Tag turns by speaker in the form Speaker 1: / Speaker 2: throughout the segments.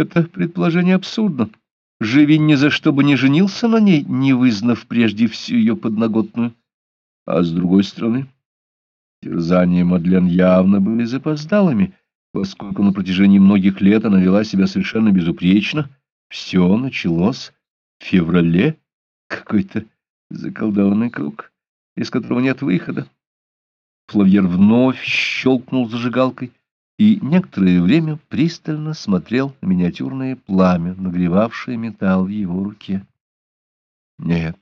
Speaker 1: Это предположение абсурдно. Живин ни за что бы не женился на ней, не вызнав прежде всю ее подноготную. А с другой стороны, терзания Мадлен явно были запоздалыми, поскольку на протяжении многих лет она вела себя совершенно безупречно. Все началось в феврале, какой-то заколдованный круг, из которого нет выхода. Флавьер вновь щелкнул зажигалкой и некоторое время пристально смотрел на миниатюрное пламя, нагревавшее металл в его руке. Нет,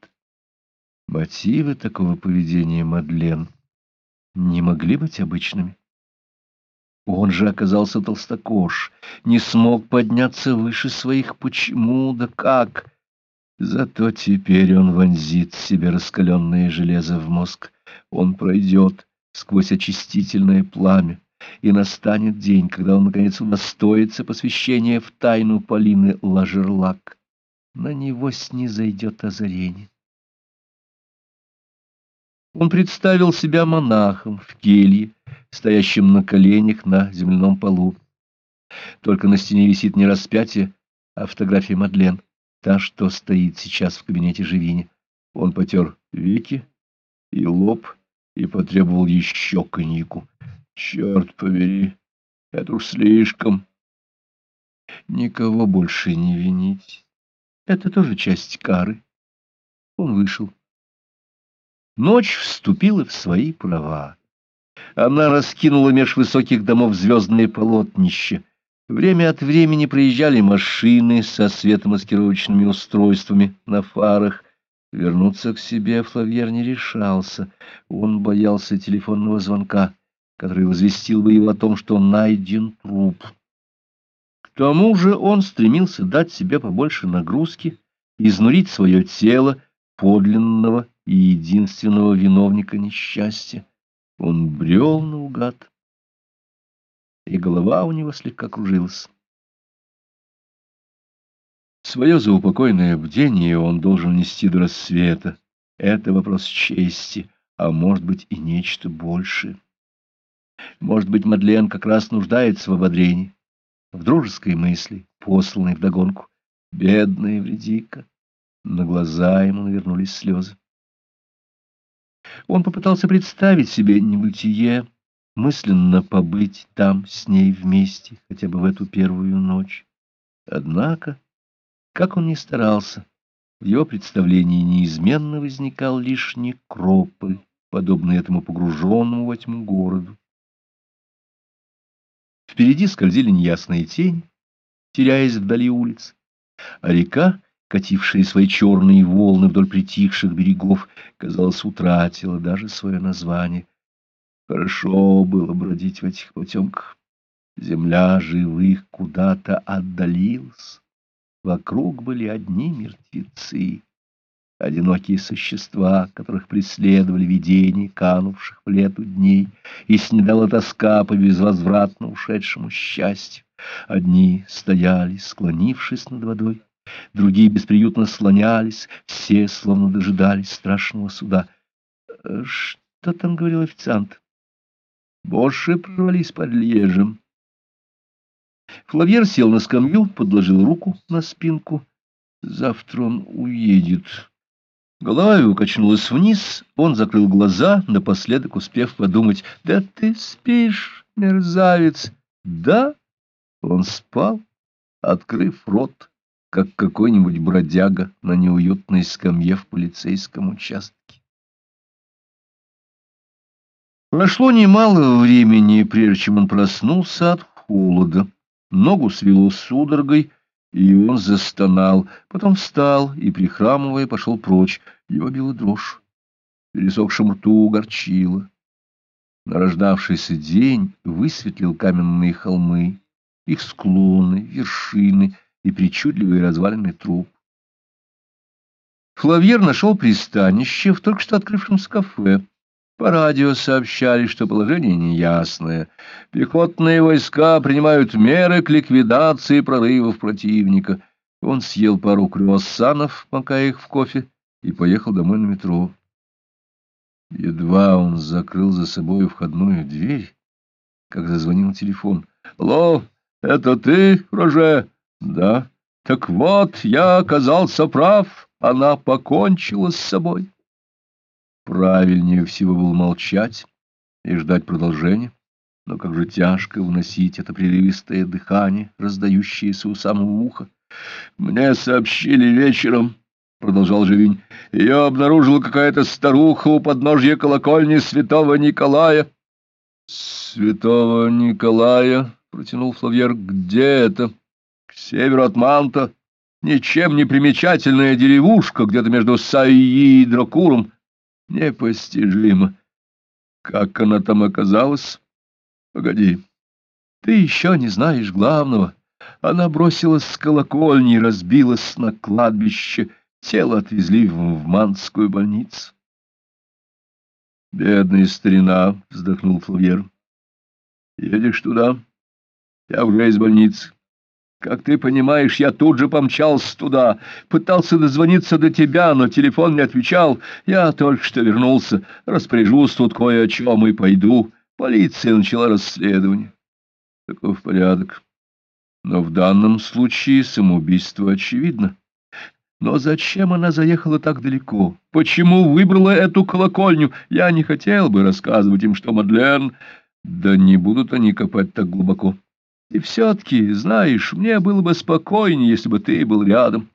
Speaker 1: мотивы такого поведения Мадлен не могли быть обычными. Он же оказался толстокож, не смог подняться выше своих почему, да как. Зато теперь он вонзит себе раскаленное железо в мозг. Он пройдет сквозь очистительное пламя и настанет день, когда он, наконец, удостоится посвящения в тайну Полины Лажерлак. На него снизойдет озарение. Он представил себя монахом в келье, стоящим на коленях на земляном полу. Только на стене висит не распятие, а фотография Мадлен, та, что стоит сейчас в кабинете Живини. Он потер веки и лоб и потребовал еще коньяку. Черт побери, это уж слишком. Никого больше не винить. Это тоже часть кары. Он вышел. Ночь вступила в свои права. Она раскинула меж высоких домов звездные полотнища. Время от времени проезжали машины со светомаскировочными устройствами на фарах. Вернуться к себе Флавьер не решался. Он боялся телефонного звонка который возвестил бы его о том, что найден труп. К тому же он стремился дать себе побольше нагрузки, изнурить свое тело подлинного и единственного виновника несчастья. Он брел наугад, и голова у него слегка кружилась. Свое заупокойное бдение он должен нести до рассвета. Это вопрос чести, а может быть и нечто большее. Может быть, Мадлен как раз нуждается в ободрении, в дружеской мысли, посланной вдогонку. Бедная Вредика. На глаза ему навернулись слезы. Он попытался представить себе небытие, мысленно побыть там с ней вместе, хотя бы в эту первую ночь. Однако, как он ни старался, в его представлении неизменно возникал лишь некрополь, подобный этому погруженному во тьму городу. Впереди скользили неясные тени, теряясь вдали улиц, а река, катившая свои черные волны вдоль притихших берегов, казалось, утратила даже свое название. Хорошо было бродить в этих потемках. Земля живых куда-то отдалилась. Вокруг были одни мертвецы одинокие существа, которых преследовали видения, канувших в лету дней, и снедала тоска по безвозвратно ушедшему счастью. Одни стояли, склонившись над водой, другие бесприютно слонялись, все словно дожидались страшного суда. Что там говорил официант? Боши прорвались под лежем. Флавьер сел на скамью, подложил руку на спинку. Завтра он уедет. Голова его качнулась вниз, он закрыл глаза, напоследок успев подумать, «Да ты спишь, мерзавец!» «Да!» Он спал, открыв рот, как какой-нибудь бродяга на неуютной скамье в полицейском участке. Прошло немало времени, прежде чем он проснулся от холода. Ногу свело судорогой, и он застонал, потом встал и, прихрамывая, пошел прочь. Его била дрожь, пересохшим рту горчило. Нарождавшийся день высветлил каменные холмы, их склоны, вершины и причудливые развалины труп. Флавьер нашел пристанище в только что открывшемся кафе. По радио сообщали, что положение неясное. Пехотные войска принимают меры к ликвидации прорывов противника. Он съел пару круассанов, пока их в кофе, и поехал домой на метро. Едва он закрыл за собой входную дверь, как зазвонил телефон. «Алло, это ты, Роже? Да, так вот, я оказался прав, она покончила с собой. Правильнее всего было молчать и ждать продолжения. Но как же тяжко вносить это прерывистое дыхание, раздающееся у самого уха. Мне сообщили вечером, — продолжал Живинь, — ее обнаружила какая-то старуха у подножья колокольни святого Николая. — Святого Николая, — протянул Флавьер, — где это? — К северу от Манта. Ничем не примечательная деревушка где-то между Сайи и Дракуром. Непостижимо. Как она там оказалась? Погоди, ты еще не знаешь главного. Она бросилась с колокольни и разбилась на кладбище. Тело отвезли в Манскую больницу. Бедная старина, вздохнул Флавьер. Едешь туда? Я уже из больницы. Как ты понимаешь, я тут же помчался туда, пытался дозвониться до тебя, но телефон не отвечал. Я только что вернулся, распоряжусь тут кое о чем и пойду. Полиция начала расследование. Таков порядок. Но в данном случае самоубийство очевидно. Но зачем она заехала так далеко? Почему выбрала эту колокольню? Я не хотел бы рассказывать им, что Мадлен... Да не будут они копать так глубоко. И все-таки, знаешь, мне было бы спокойнее, если бы ты был рядом.